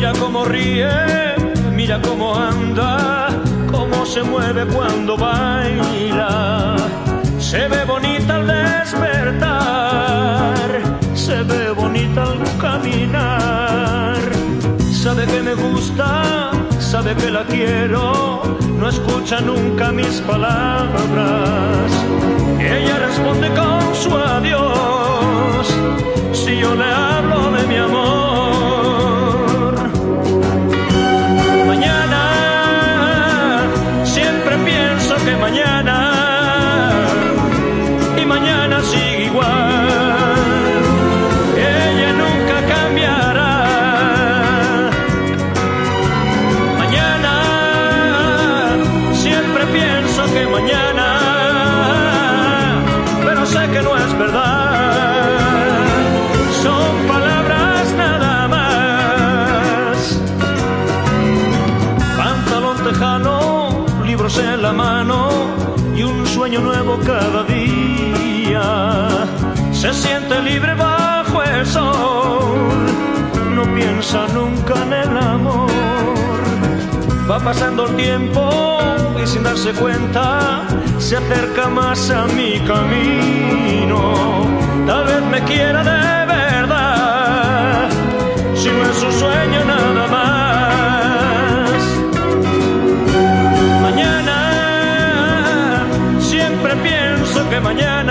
Mira cómo ríe, mira cómo anda, cómo se mueve cuando baila. Se ve bonita al despertar, se ve bonita al caminar. Sabe que me gusta, sabe que la quiero, no escucha nunca mis palabras. Que no es verdad. Son palabras nada más. Pantalón tejano, libros en la mano y un sueño nuevo cada día. Se siente libre bajo el sol, no piensa nunca en el amor. Va pasando el tiempo y sin darse cuenta se acerca más a mi camino. Tal vez me quiera de verdad, si no es un sueño nada más. Mañana, siempre pienso que mañana,